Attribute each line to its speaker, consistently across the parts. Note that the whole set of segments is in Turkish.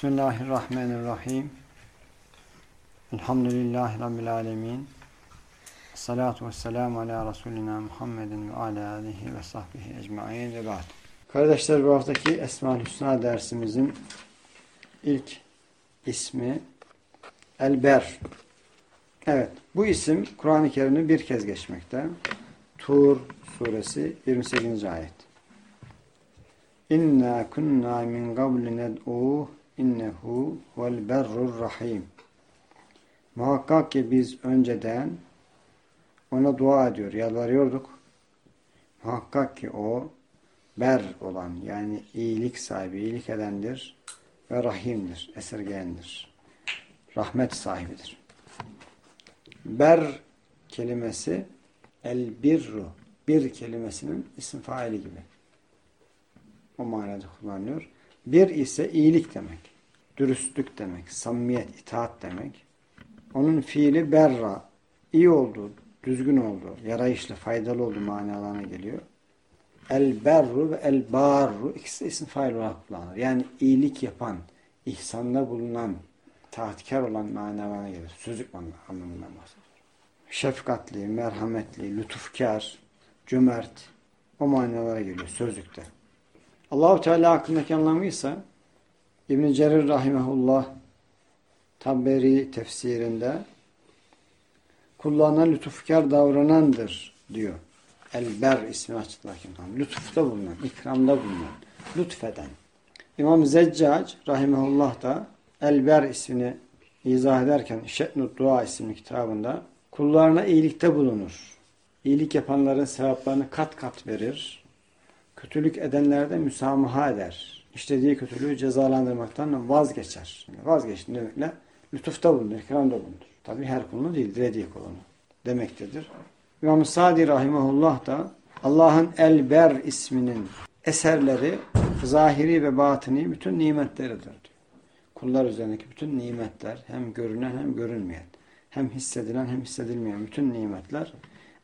Speaker 1: Bismillahirrahmanirrahim. Elhamdülillahi Rabbil alemin. Salatu vesselamu ala Resulina Muhammedin ve ala alihi ve sahbihi ecma'in ve ba'd. Kardeşler bu haftaki Esma-ül Hüsna dersimizin ilk ismi Elber. Evet bu isim Kur'an-ı Kerim'de bir kez geçmekte. Tur suresi 28. ayet. İnna kunna min qabli ned'uh innehu vel berrur rahim. Muhakkak ki biz önceden ona dua ediyor, yalvarıyorduk. Muhakkak ki o ber olan yani iyilik sahibi, iyilik edendir ve rahimdir, esirgeyendir. Rahmet sahibidir. Ber kelimesi el birru, bir kelimesinin isim faili gibi. O manada kullanılıyor. Bir ise iyilik demek. Dürüstlük demek. Samimiyet, itaat demek. Onun fiili berra. iyi olduğu, düzgün olduğu, yarayışlı, faydalı olduğu manalarına geliyor. El berru ve el barru ikisi isim fail olarak kullanılır. Yani iyilik yapan, ihsanda bulunan, taatkar olan manalarına gelir. Sözlük anlamından bahsediyor. Şefkatli, merhametli, lütufkar, cömert o manalara geliyor sözlükte. Allahu Teala hakkındaki anlamıysa İbn Cerir rahimehullah Tabberi tefsirinde kullarına lütufkar davranandır diyor. Elber ismi açıklarken lütufta bulunan, ikramda bulunan, lütfeden. İmam Zeccac rahimehullah da Elber ismini izah ederken Şe'nud Dua isimli kitabında kullarına iyilikte bulunur. İyilik yapanların sevaplarını kat kat verir kötülük edenlerde müsamaha eder. İşlediği kötülüğü cezalandırmaktan vazgeçer. Yani vazgeçti demekle lütufta bulunur, ikramda bulunur. Tabi her kulunu değil, dilediği kulunu demektedir. İmam Sadi Rahimahullah da Allah'ın Elber isminin eserleri zahiri ve batini bütün nimetleridir. Kullar üzerindeki bütün nimetler hem görünen hem görünmeyen hem hissedilen hem hissedilmeyen bütün nimetler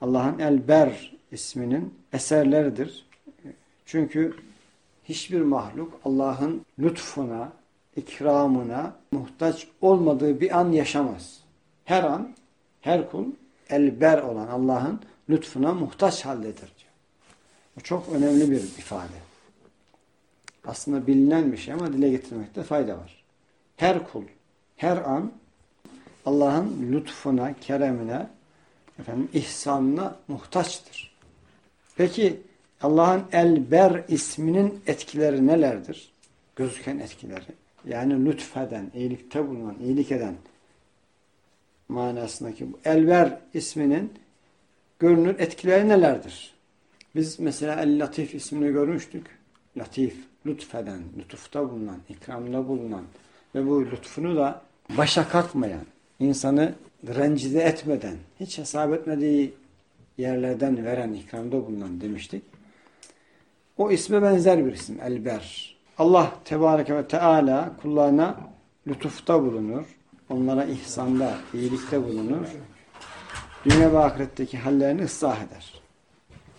Speaker 1: Allah'ın Elber isminin eserleridir. Çünkü hiçbir mahluk Allah'ın lütfuna, ikramına muhtaç olmadığı bir an yaşamaz. Her an, her kul elber olan Allah'ın lütfuna muhtaç haldedir. Bu çok önemli bir ifade. Aslında bilinen bir şey ama dile getirmekte fayda var. Her kul, her an Allah'ın lütfuna, keremine, efendim, ihsanına muhtaçtır. Peki Allah'ın El-Ber isminin etkileri nelerdir? Gözüken etkileri. Yani lütfeden, iyilikte bulunan, iyilik eden manasındaki bu El-Ber isminin görünür etkileri nelerdir? Biz mesela El-Latif ismini görmüştük. Latif, lütfeden, lütufta bulunan, ikramda bulunan ve bu lütfunu da başa kalkmayan, insanı rencide etmeden, hiç hesap etmediği yerlerden veren, ikramda bulunan demiştik. O isme benzer bir isim. Elber. Allah Tebareke ve Teala kullarına lütufta bulunur. Onlara ihsanda, iyilikte bulunur. Dünya ve ahiretteki hallerini ıslah eder.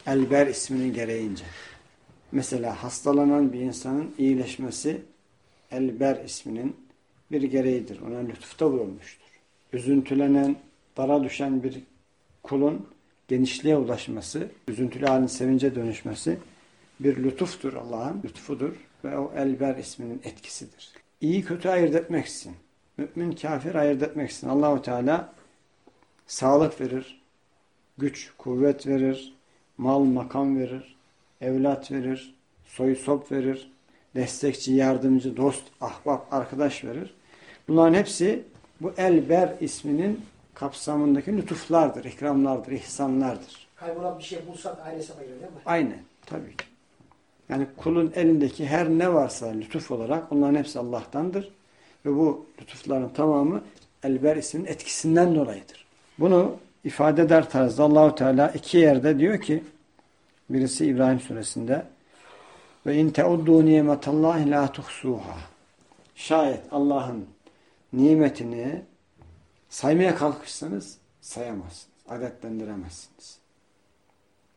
Speaker 1: Elber isminin gereğince. Mesela hastalanan bir insanın iyileşmesi Elber isminin bir gereğidir. Ona lütufta bulunmuştur. Üzüntülenen, dara düşen bir kulun genişliğe ulaşması, üzüntülü halin sevince dönüşmesi bir lütuftur Allah'ın, lütfudur ve o Elber isminin etkisidir. İyi kötü ayırt etmeksin. Mümin kafir ayırt etmeksin. Allahu Teala sağlık verir, güç, kuvvet verir, mal, makam verir, evlat verir, soy sop verir, destekçi, yardımcı, dost, ahbap, arkadaş verir. Bunların hepsi bu Elber isminin kapsamındaki lütuflardır, ikramlardır, ihsanlardır.
Speaker 2: Kaybolan bir şey bulsak ailesi ayırır değil mi?
Speaker 1: Aynen, tabii ki. Yani kulun elindeki her ne varsa lütuf olarak onların hepsi Allah'tandır. Ve bu lütufların tamamı Elber isminin etkisinden dolayıdır. Bunu ifade eder tarzda Allahu Teala iki yerde diyor ki birisi İbrahim suresinde ve in teuddu nimetallahi la tuhsuha. Şayet Allah'ın nimetini saymaya kalkışsanız sayamazsınız. Adetlendiremezsiniz.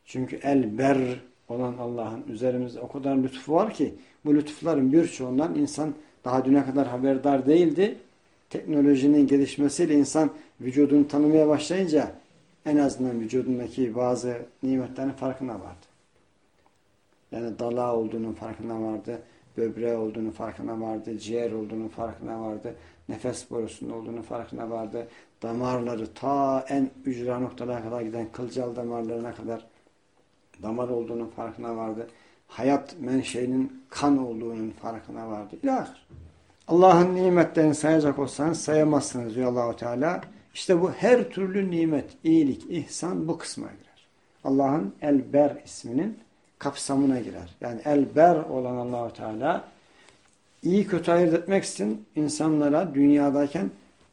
Speaker 1: Çünkü elber olan Allah'ın üzerimizde o kadar lütfu var ki bu lütufların birçoğundan insan Daha düne kadar haberdar değildi. Teknolojinin gelişmesiyle insan vücudunu tanımaya başlayınca en azından vücudundaki bazı nimetlerin farkına vardı. Yani dala olduğunun farkına vardı, böbreği olduğunun farkına vardı, ciğer olduğunun farkına vardı, nefes borusunun olduğunu farkına vardı, damarları ta en ücra noktalara kadar giden kılcal damarlarına kadar damar olduğunun farkına vardı. Hayat menşeinin kan olduğunun farkına vardı. İlahir. Allah'ın nimetlerini sayacak olsanız sayamazsınız diyor Allahu Teala. İşte bu her türlü nimet, iyilik, ihsan bu kısma girer. Allah'ın Elber isminin kapsamına girer. Yani Elber olan Allahu Teala iyi kötü ayırt etmek için insanlara dünyadayken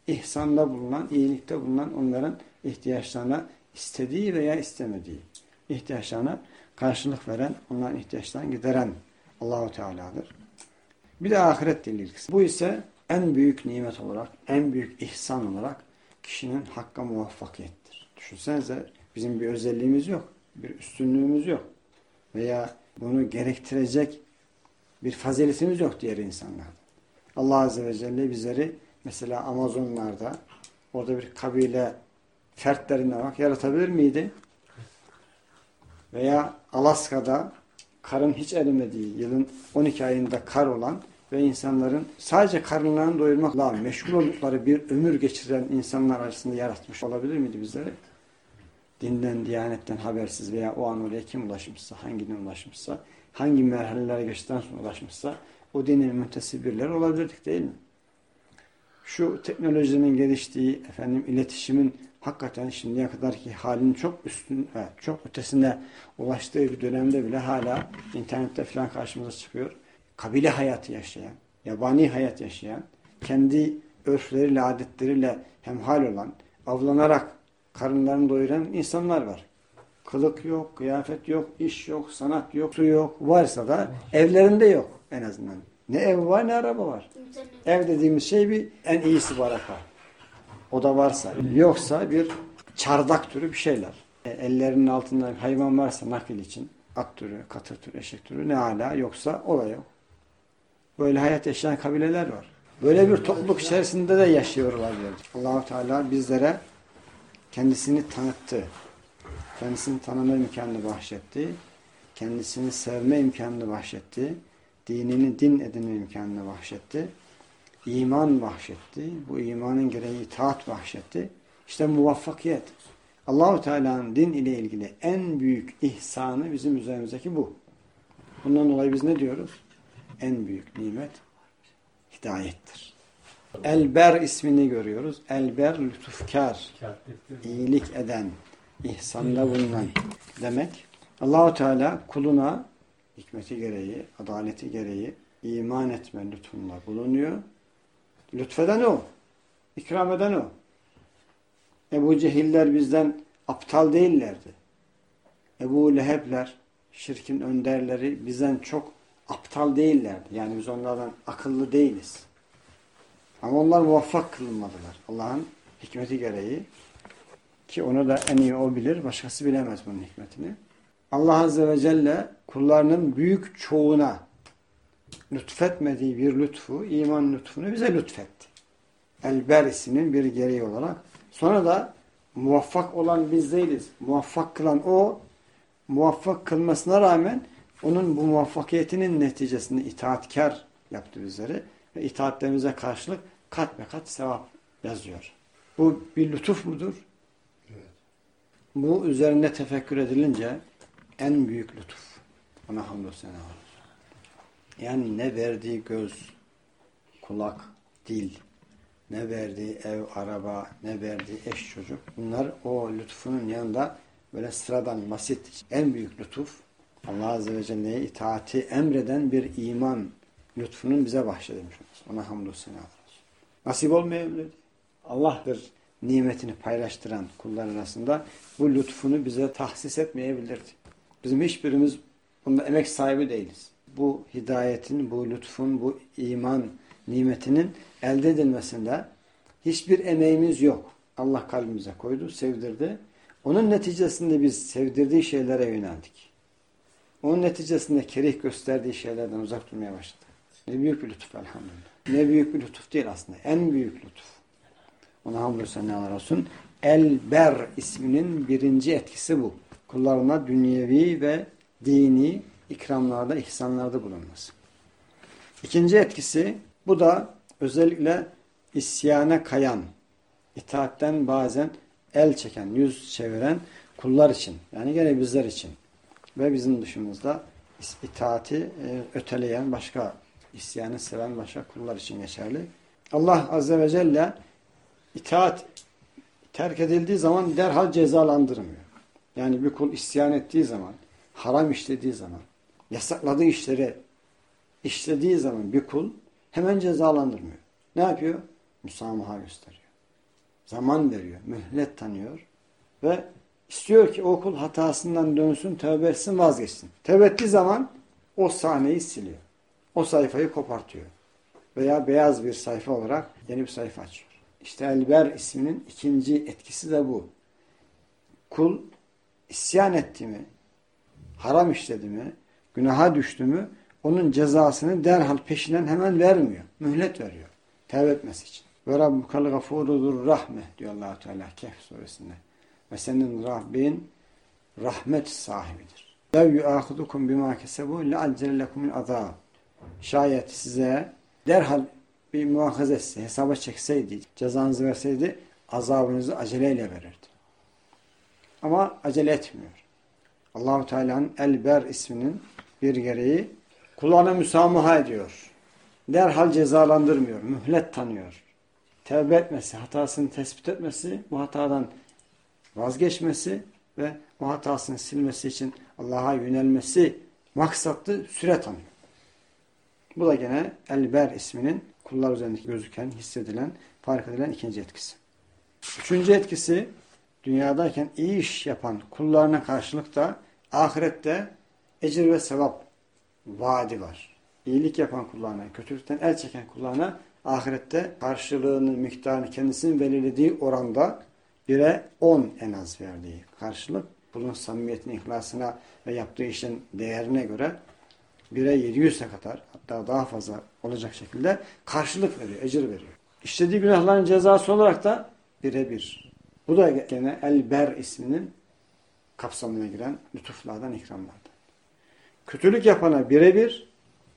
Speaker 1: ihsanda bulunan, iyilikte bulunan onların ihtiyaçlarına istediği veya istemediği ihtiyaçlarına karşılık veren, onların ihtiyaçlarını gideren Allahu Teala'dır. Bir de ahiret ilgisi. Bu ise en büyük nimet olarak, en büyük ihsan olarak kişinin hakka muvaffakiyettir. Düşünsenize bizim bir özelliğimiz yok, bir üstünlüğümüz yok veya bunu gerektirecek bir faziletimiz yok diğer insanlardan. Allah Azze ve Celle bizleri mesela Amazonlarda orada bir kabile fertlerine bak yaratabilir miydi? Veya Alaska'da karın hiç erimediği yılın 12 ayında kar olan ve insanların sadece karınlarını doyurmakla meşgul oldukları bir ömür geçiren insanlar arasında yaratmış olabilir miydi bizleri? Dinden, diyanetten habersiz veya o an oraya kim ulaşmışsa, hangi din ulaşmışsa, hangi merhalelere geçtikten sonra ulaşmışsa o dinin müntesibirleri olabilirdik değil mi? Şu teknolojinin geliştiği, efendim iletişimin hakikaten şimdiye kadarki halinin çok üstün ve çok ötesine ulaştığı bir dönemde bile hala internette falan karşımıza çıkıyor. Kabile hayatı yaşayan, yabani hayat yaşayan, kendi örfleriyle, adetleriyle hemhal olan, avlanarak karınlarını doyuran insanlar var. Kılık yok, kıyafet yok, iş yok, sanat yok, su yok. Varsa da evlerinde yok en azından. Ne ev var ne araba var. Ev dediğimiz şey bir en iyisi baraka. O da varsa. Yoksa bir çardak türü bir şeyler. E, ellerinin altında hayvan varsa nakil için at türü, katır türü, eşek türü ne hala yoksa o yok. Böyle hayat yaşayan kabileler var. Böyle bir topluluk içerisinde de yaşıyorlar. Allahu Teala bizlere kendisini tanıttı. Kendisini tanıma imkanını bahşetti. Kendisini sevme imkanını bahşetti. Dinini din edinme imkanını bahşetti. İman bahşetti. Bu imanın gereği itaat bahşetti. İşte muvaffakiyet. Allahu Teala'nın din ile ilgili en büyük ihsanı bizim üzerimizdeki bu. Bundan dolayı biz ne diyoruz? En büyük nimet hidayettir. Elber ismini görüyoruz. Elber lütufkar, iyilik eden, ihsanda bulunan demek. Allahu Teala kuluna hikmeti gereği, adaleti gereği iman etme lütfunda bulunuyor. Lütfeden o. İkram eden o. Ebu Cehiller bizden aptal değillerdi. Ebu Lehebler, şirkin önderleri bizden çok aptal değillerdi. Yani biz onlardan akıllı değiliz. Ama onlar muvaffak kılınmadılar. Allah'ın hikmeti gereği. Ki onu da en iyi o bilir. Başkası bilemez bunun hikmetini. Allah Azze ve Celle kullarının büyük çoğuna lütfetmediği bir lütfu, iman lütfunu bize lütfetti. Elber isminin bir gereği olarak. Sonra da muvaffak olan biz değiliz. Muvaffak kılan o, muvaffak kılmasına rağmen onun bu muvaffakiyetinin neticesinde itaatkar yaptı bizleri. Ve itaatlerimize karşılık kat ve kat sevap yazıyor. Bu bir lütuf mudur? Evet. Bu üzerinde tefekkür edilince en büyük lütuf. Ona hamdolsun. Yani ne verdiği göz, kulak, dil, ne verdiği ev, araba, ne verdiği eş çocuk. Bunlar o lütfunun yanında böyle sıradan, basit, en büyük lütuf Allah Azze ve Celle'ye itaati emreden bir iman lütfunun bize bahşedilmiş olması. Ona hamdolsun. Nasip olmayabilir. Allah'tır nimetini paylaştıran kullar arasında bu lütfunu bize tahsis etmeyebilirdi. Bizim hiçbirimiz bunda emek sahibi değiliz. Bu hidayetin, bu lütfun, bu iman nimetinin elde edilmesinde hiçbir emeğimiz yok. Allah kalbimize koydu, sevdirdi. Onun neticesinde biz sevdirdiği şeylere yöneldik. Onun neticesinde kerih gösterdiği şeylerden uzak durmaya başladık. Ne büyük bir lütuf elhamdülillah. Ne büyük bir lütuf değil aslında. En büyük lütuf. Ona hamdü senalar olsun. Elber isminin birinci etkisi bu. Kullarına dünyevi ve dini ikramlarda, ihsanlarda bulunması. İkinci etkisi bu da özellikle isyana kayan, itaatten bazen el çeken, yüz çeviren kullar için. Yani gene bizler için. Ve bizim dışımızda itaati e, öteleyen başka, isyanı seven başka kullar için geçerli. Allah Azze ve Celle itaat terk edildiği zaman derhal cezalandırmıyor. Yani bir kul isyan ettiği zaman, haram işlediği zaman, yasakladığı işleri işlediği zaman bir kul hemen cezalandırmıyor. Ne yapıyor? Müsamaha gösteriyor. Zaman veriyor, mühlet tanıyor ve istiyor ki o kul hatasından dönsün, tövbe etsin, vazgeçsin. Tövbe ettiği zaman o sahneyi siliyor. O sayfayı kopartıyor. Veya beyaz bir sayfa olarak yeni bir sayfa açıyor. İşte Elber isminin ikinci etkisi de bu. Kul isyan etti mi, haram işledi mi, günaha düştü mü onun cezasını derhal peşinden hemen vermiyor. Mühlet veriyor. Tevbe etmesi için. Ve rabbukal gafurudur rahme diyor allah Teala Kehf suresinde. Ve senin Rabbin rahmet sahibidir. Lev yuâhudukum bimâ kesebu le'accellekumul azâb. Şayet size derhal bir muhakaza etse, hesaba çekseydi, cezanızı verseydi azabınızı aceleyle verirdi. Ama acele etmiyor. Allahu Teala'nın Elber isminin bir gereği kulağına müsamaha ediyor. Derhal cezalandırmıyor, mühlet tanıyor. Tevbe etmesi, hatasını tespit etmesi, bu hatadan vazgeçmesi ve bu hatasını silmesi için Allah'a yönelmesi maksatlı süre tanıyor. Bu da gene Elber isminin kullar üzerindeki gözüken, hissedilen, fark edilen ikinci etkisi. Üçüncü etkisi dünyadayken iyi iş yapan kullarına karşılık da ahirette ecir ve sevap vaadi var. İyilik yapan kullarına, kötülükten el çeken kullarına ahirette karşılığını, miktarını kendisinin belirlediği oranda bire on en az verdiği karşılık kulun samimiyetine, ihlasına ve yaptığı işin değerine göre bire 700'e kadar hatta daha fazla olacak şekilde karşılık veriyor, ecir veriyor. İşlediği günahların cezası olarak da bire bir. Bu da gene Elber isminin kapsamına giren lütuflardan, ikramlardan. Kötülük yapana birebir,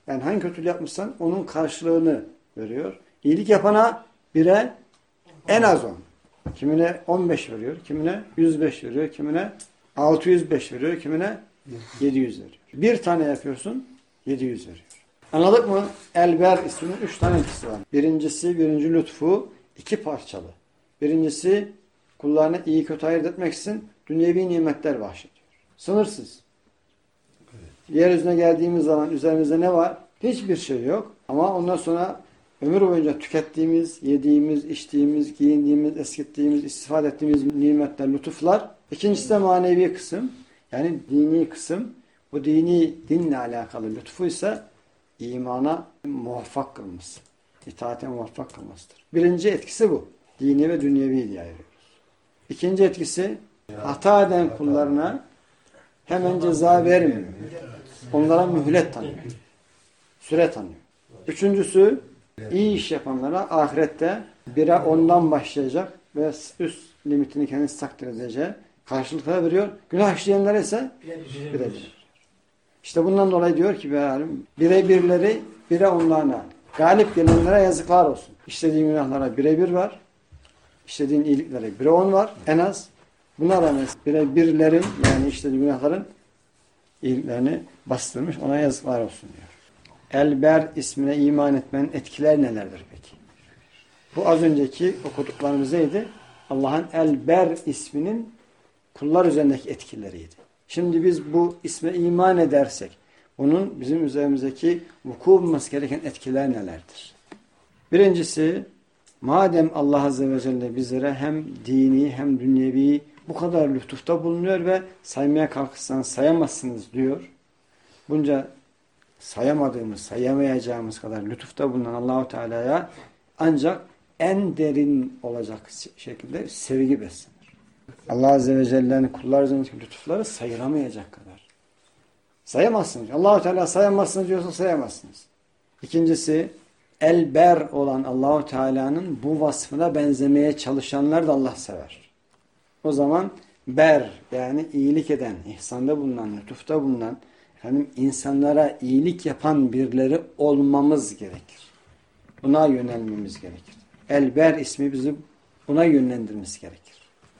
Speaker 1: yani hangi kötülük yapmışsan onun karşılığını veriyor. İyilik yapana bire en az on. Kimine 15 veriyor, kimine 105 veriyor, kimine 605 veriyor, kimine 700 veriyor. Bir tane yapıyorsun, 700 veriyor. Anladık mı? Elber isminin üç tane etkisi var. Birincisi, birinci lütfu iki parçalı. Birincisi kullarına iyi kötü ayırt etmek için dünyevi nimetler bahşediyor. Sınırsız. Yeryüzüne geldiğimiz zaman üzerimizde ne var? Hiçbir şey yok. Ama ondan sonra ömür boyunca tükettiğimiz, yediğimiz, içtiğimiz, giyindiğimiz, eskittiğimiz, istifade ettiğimiz nimetler, lütuflar. İkincisi de manevi kısım. Yani dini kısım. Bu dini dinle alakalı lütfu ise imana muvaffak kılması. İtaate muvaffak kılmasıdır. Birinci etkisi bu. Dini ve dünyevi diye ayırıyoruz. İkinci etkisi hata eden kullarına hemen ceza vermiyor. Onlara mühlet tanıyor. Süre tanıyor. Üçüncüsü iyi iş yapanlara ahirette bire ondan başlayacak ve üst limitini kendisi takdir edeceği karşılıklar veriyor. Günah işleyenlere ise bire bir. İşte bundan dolayı diyor ki bire birleri bire onlarına galip gelenlere yazıklar olsun. İşlediğin günahlara bire bir var. İşlediğin iyiliklere bire on var en az. Buna rağmen bire birlerin yani işlediğin günahların iyiliklerini bastırmış ona yazıklar olsun diyor. Elber ismine iman etmenin etkiler nelerdir peki? Bu az önceki okuduklarımız neydi? Allah'ın Elber isminin kullar üzerindeki etkileriydi. Şimdi biz bu isme iman edersek onun bizim üzerimizdeki vuku bulması gereken etkiler nelerdir? Birincisi madem Allah Azze ve Celle bizlere hem dini hem dünyevi bu kadar lütufta bulunuyor ve saymaya kalkırsanız sayamazsınız diyor. Bunca sayamadığımız, sayamayacağımız kadar lütufta bulunan Allahu Teala'ya ancak en derin olacak şekilde sevgi beslenir. Allah Azze ve Celle'nin kullar üzerindeki lütufları sayılamayacak kadar. Sayamazsınız. Allahu Teala sayamazsınız diyorsa sayamazsınız. İkincisi elber olan Allahu Teala'nın bu vasfına benzemeye çalışanlar da Allah sever. O zaman ber yani iyilik eden, ihsanda bulunan, lütufta bulunan, efendim insanlara iyilik yapan birileri olmamız gerekir. Buna yönelmemiz gerekir. Elber ismi bizi buna yönlendirmesi gerekir.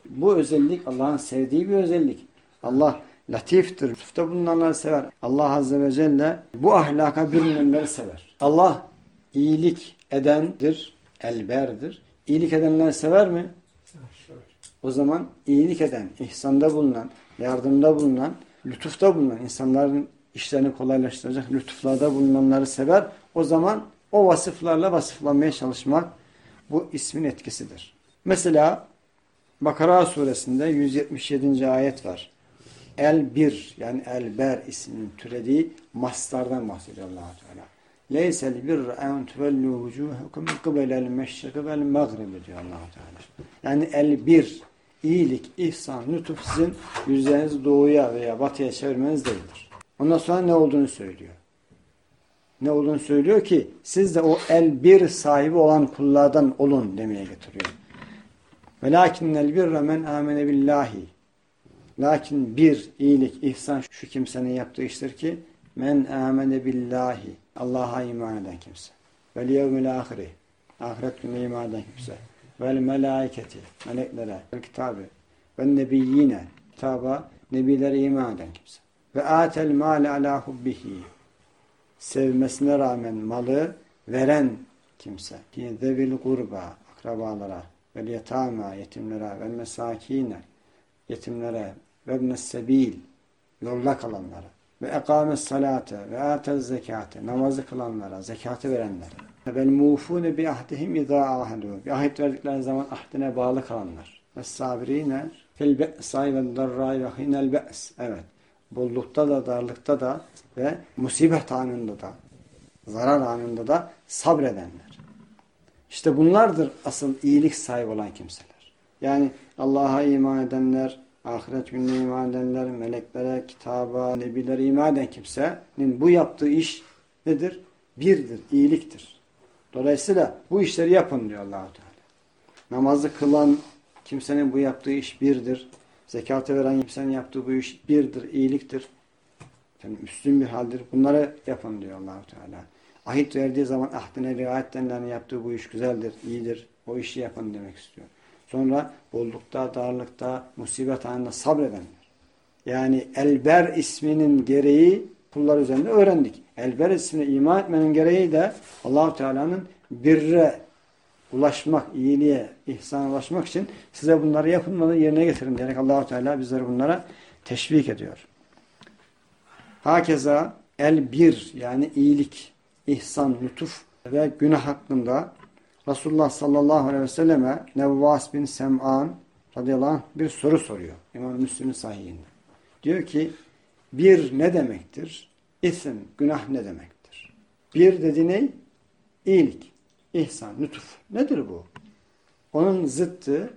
Speaker 1: Bu özellik Allah'ın sevdiği bir özellik. Allah latiftir, lütufta bulunanları sever. Allah Azze ve Celle bu ahlaka bürünenleri sever. Allah iyilik edendir, elberdir. İyilik edenleri sever mi? O zaman iyilik eden, ihsanda bulunan, yardımda bulunan, lütufta bulunan, insanların işlerini kolaylaştıracak lütuflarda bulunanları sever. O zaman o vasıflarla vasıflanmaya çalışmak bu ismin etkisidir. Mesela Bakara suresinde 177. ayet var. El bir yani elber isminin türediği mastardan bahsediyor allah Teala. Leysel bir en tuvellu vucuhukum kıbelel meşriki vel mağribi diyor allah Teala. Yani el bir iyilik, ihsan, lütuf sizin yüzlerinizi doğuya veya batıya çevirmeniz değildir. Ondan sonra ne olduğunu söylüyor. Ne olduğunu söylüyor ki siz de o el bir sahibi olan kullardan olun demeye getiriyor. Velakinnel birre men amene billahi. Lakin bir iyilik, ihsan şu kimsenin yaptığı iştir ki men amene billahi. Allah'a iman eden kimse. Vel yevmil ahiri. Ahiret gününe iman eden kimse. Vel melaiketi. Meleklere. Vel kitabı. Vel nebiyyine. Kitaba, nebilere iman eden kimse. Ve atel mâle alâ hubbihi. Sevmesine rağmen malı veren kimse. Zevil kurba. Akrabalara vel yetama yetimlere ve mesakine yetimlere ve ibnessebil yolda kalanlara ve ekames salate ve atez zekate namazı kılanlara, zekatı verenlere vel mufune bi ahdihim idâ ahadu bir ahit verdikleri zaman ahdine bağlı kalanlar ve sabirine fil be'say ve darray ve hinel be's evet bollukta da darlıkta da ve musibet anında da zarar anında da sabredenler işte bunlardır asıl iyilik sahibi olan kimseler. Yani Allah'a iman edenler, ahiret gününe iman edenler, meleklere, kitaba, nebilere iman eden kimsenin bu yaptığı iş nedir? Birdir, iyiliktir. Dolayısıyla bu işleri yapın diyor allah Teala. Namazı kılan kimsenin bu yaptığı iş birdir. Zekatı veren kimsenin yaptığı bu iş birdir, iyiliktir. Yani üstün bir haldir. Bunları yapın diyor allah Teala. Ahit verdiği zaman ahdine riayet denilen yaptığı bu iş güzeldir, iyidir. O işi yapın demek istiyor. Sonra bollukta, darlıkta, musibet anında sabredenler. Yani Elber isminin gereği kullar üzerinde öğrendik. Elber ismine iman etmenin gereği de Allahu Teala'nın birre ulaşmak, iyiliğe, ihsana ulaşmak için size bunları yapın, yerine getirin diyerek Allahu Teala bizleri bunlara teşvik ediyor. Hakeza el bir yani iyilik ihsan, lütuf ve günah hakkında Resulullah sallallahu aleyhi ve selleme Nevvas bin Sem'an radıyallahu anh bir soru soruyor. İmam Müslim'in sahihinde. Diyor ki bir ne demektir? İsim, günah ne demektir? Bir dedi ne? İyilik, ihsan, lütuf. Nedir bu? Onun zıttı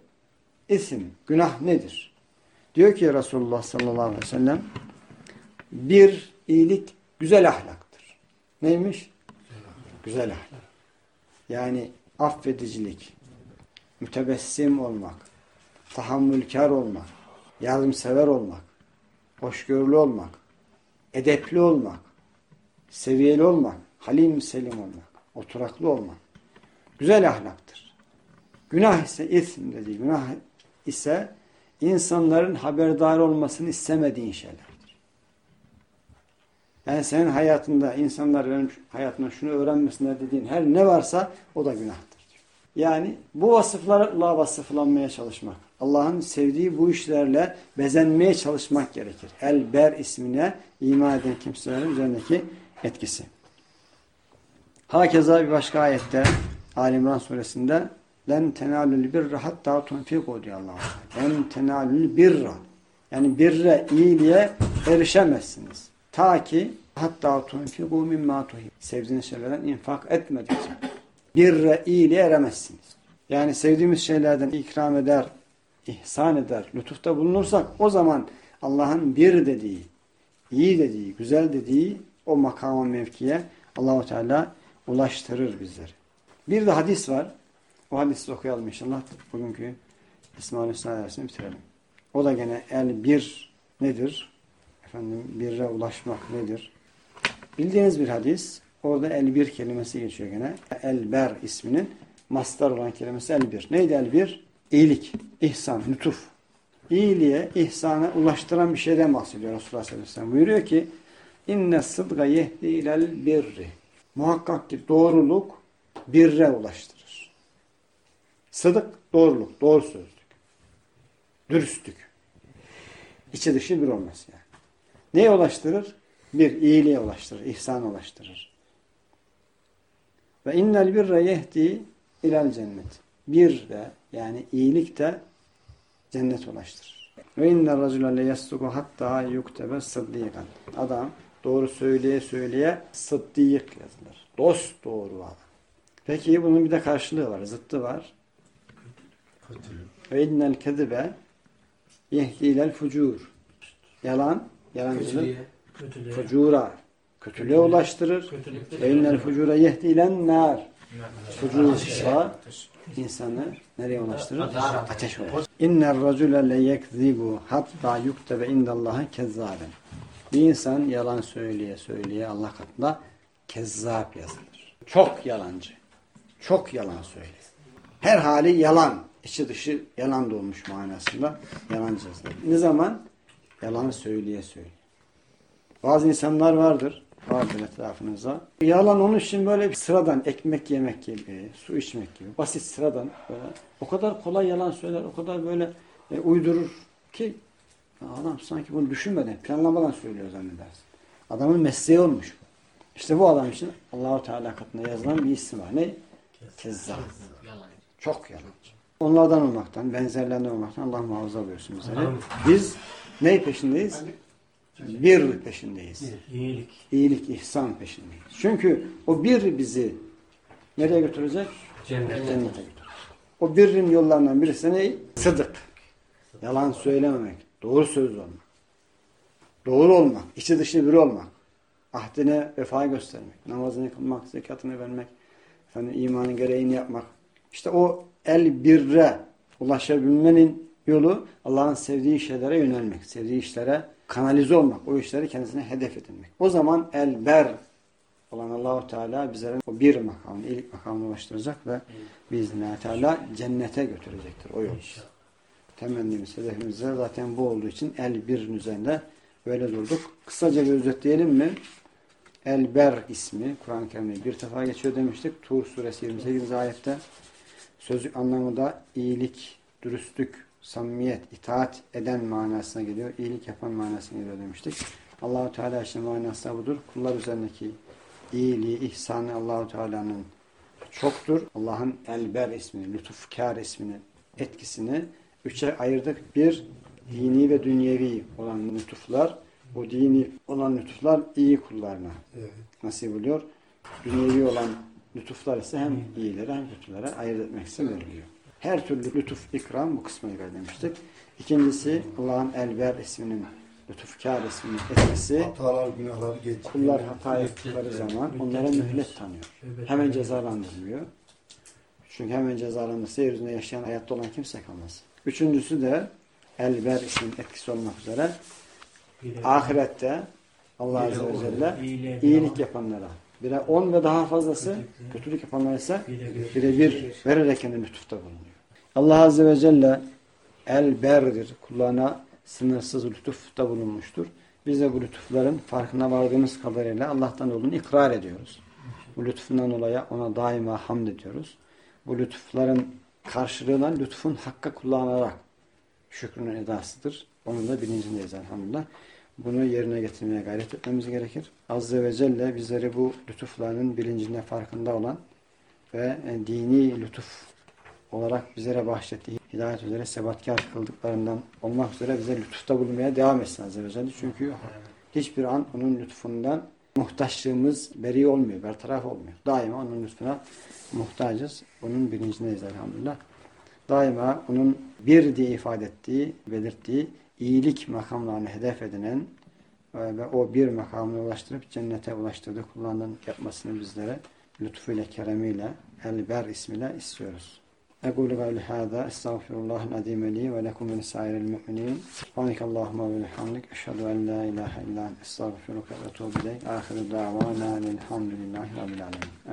Speaker 1: isim, günah nedir? Diyor ki Resulullah sallallahu aleyhi ve sellem bir iyilik güzel ahlaktır. Neymiş? Güzel ahlak. Yani affedicilik, mütebessim olmak, tahammülkar olmak, yardımsever olmak, hoşgörülü olmak, edepli olmak, seviyeli olmak, halim selim olmak, oturaklı olmak. Güzel ahlaktır. Günah ise isim dediği günah ise insanların haberdar olmasını istemediğin şeyler. Yani senin hayatında insanların hayatında şunu öğrenmesinler dediğin her ne varsa o da günahtır. Yani bu vasıflarla vasıflanmaya çalışmak. Allah'ın sevdiği bu işlerle bezenmeye çalışmak gerekir. El-Ber ismine iman eden kimselerin üzerindeki etkisi. Hakeza bir başka ayette Ali İmran suresinde len tenalul birra hatta tunfiku diyor Allah. Len tenalul birra. Yani birre, iyiliğe erişemezsiniz. Ta ki hatta tunfiqu mimma tuhib. Sevdiğiniz şeylerden infak etmedikçe. Birre iyiliğe eremezsiniz. Yani sevdiğimiz şeylerden ikram eder, ihsan eder, lütufta bulunursak o zaman Allah'ın bir dediği, iyi dediği, güzel dediği o makama mevkiye Allahu Teala ulaştırır bizleri. Bir de hadis var. O hadisi okuyalım inşallah. Bugünkü İsmail Hüsnü dersini bitirelim. O da gene el bir nedir? Efendim birre ulaşmak nedir? Bildiğiniz bir hadis. Orada el bir kelimesi geçiyor gene. Elber isminin mastar olan kelimesi el bir. Neydi el bir? İyilik, ihsan, lütuf. İyiliğe, ihsana ulaştıran bir şeyden bahsediyor Resulullah sallallahu. Buyuruyor ki inne sıdga yehdi ilel birri. Muhakkak ki doğruluk birre ulaştırır. Sıdık doğruluk, doğru sözlük. Dürüstlük. İçi dışı bir olması yani. Neye ulaştırır? Bir iyiliğe ulaştırır, ihsana ulaştırır. Ve innel birre yehdi ilal cennet. Bir de yani iyilik de cennet ulaştırır. Ve innel racule le yasduku hatta yuktebe sıddikan. Adam doğru söyleye söyleye sıddik yazılır. Dost doğru adam. Peki bunun bir de karşılığı var, zıttı var. Ve innel kezibe yehdi ilel fucur. Yalan, yalancılık fucura, kötülüğe ulaştırır. İnnel fucura yehdi ilen nar. Fucursa insanı nereye ulaştırır? Ateş ulaştırır. İnner racule le yekzibu hatta yuktebe indallahi kezzaben. Bir insan yalan söyleye söyleye Allah katında kezzap yazılır. Çok yalancı. Çok yalan söyler. Her hali yalan. içi dışı yalan dolmuş manasında yalancı yazılır. Ne zaman? Yalan söyleye söyleye. Bazı insanlar vardır. Vardır etrafınızda. Yalan onun için böyle bir sıradan ekmek yemek gibi, su içmek gibi. Basit sıradan böyle. O kadar kolay yalan söyler, o kadar böyle e, uydurur ki adam sanki bunu düşünmeden, planlamadan söylüyor zannedersin. Adamın mesleği olmuş. bu. İşte bu adam için Allahu Teala katında yazılan bir isim var. Ne? Kezzap.
Speaker 3: Yalan.
Speaker 1: Çok yalancı. Onlardan olmaktan, benzerlerinden olmaktan Allah muhafaza buyursun.
Speaker 3: Amin.
Speaker 1: Biz ney peşindeyiz? Bir peşindeyiz.
Speaker 3: İyilik.
Speaker 1: İyilik, ihsan peşindeyiz. Çünkü o bir bizi nereye götürecek?
Speaker 3: Cennet.
Speaker 1: Cennete götürecek. O birrin yollarından birisi ne? Sıdık. Yalan söylememek. Doğru sözlü olmak. Doğru olmak. içi dışı biri olmak. Ahdine vefa göstermek. Namazını kılmak, zekatını vermek. Efendim, imanın gereğini yapmak. İşte o el birre ulaşabilmenin yolu Allah'ın sevdiği şeylere yönelmek. Sevdiği işlere kanalize olmak. O işleri kendisine hedef edinmek. O zaman el ber olan Allahu Teala bizlere o bir makamını, iyilik makamına ulaştıracak ve biiznillahü Teala cennete götürecektir o yol. Temennimiz, hedefimiz de zaten bu olduğu için el birin üzerinde böyle durduk. Kısaca bir özetleyelim mi? Elber ismi Kur'an-ı Kerim'de bir defa geçiyor demiştik. Tur suresi 28. ayette sözlük anlamı da iyilik, dürüstlük, samimiyet, itaat eden manasına geliyor. İyilik yapan manasına geliyor demiştik. Allahu Teala için manası da budur. Kullar üzerindeki iyiliği, ihsanı Allahu Teala'nın çoktur. Allah'ın Elber ismini, lütufkar ismini, etkisini üçe ayırdık. Bir, dini ve dünyevi olan lütuflar. Bu dini olan lütuflar iyi kullarına nasip oluyor. Dünyevi olan lütuflar ise hem iyilere hem kötülere ayırt etmek için veriliyor. Her türlü lütuf, ikram bu kısma göre demiştik. İkincisi Allah'ın Elber isminin, lütufkar isminin etkisi
Speaker 4: Hatalar, günahlar geç.
Speaker 1: kullar hata yaptıkları zaman onlara mühlet tanıyor. Hemen cezalandırmıyor. Çünkü hemen cezalandırsa yeryüzünde yaşayan, hayatta olan kimse kalmaz. Üçüncüsü de Elber isminin etkisi olmak üzere ahirette Allah Azze ve Celle iyilik yapanlara bire on ve daha fazlası kötülük yapanlara ise birebir vererek kendine lütufta bulunuyor. Allah Azze ve Celle Elber'dir. Kullarına sınırsız lütufta bulunmuştur. Biz de bu lütufların farkına vardığımız kadarıyla Allah'tan olduğunu ikrar ediyoruz. Bu lütfundan dolayı ona daima hamd ediyoruz. Bu lütufların karşılığına lütfun hakka kullanarak şükrünün edasıdır. Onun da bilincindeyiz elhamdülillah. Bunu yerine getirmeye gayret etmemiz gerekir. Azze ve Celle bizleri bu lütuflarının bilincinde farkında olan ve dini lütuf olarak bizlere bahşettiği hidayet üzere sebatkar kıldıklarından olmak üzere bize lütufta bulunmaya devam etsin Azze ve. Çünkü hiçbir an onun lütfundan muhtaçlığımız beri olmuyor, bertaraf olmuyor. Daima onun lütfuna muhtacız. Onun bilincindeyiz elhamdülillah. Daima onun bir diye ifade ettiği, belirttiği iyilik makamlarını hedef edinen ve o bir makamına ulaştırıp cennete ulaştırdığı kullarının yapmasını bizlere lütfuyla, keremiyle, El-Ber ismiyle istiyoruz. أقول قولي هذا أستغفر الله العظيم لي ولكم ولسائر المؤمنين. سبحانك اللهم وبحمدك أشهد أن لا إله إلا أنت أستغفرك وأتوب إليك. آخر دعوانا الحمد لله رب العالمين.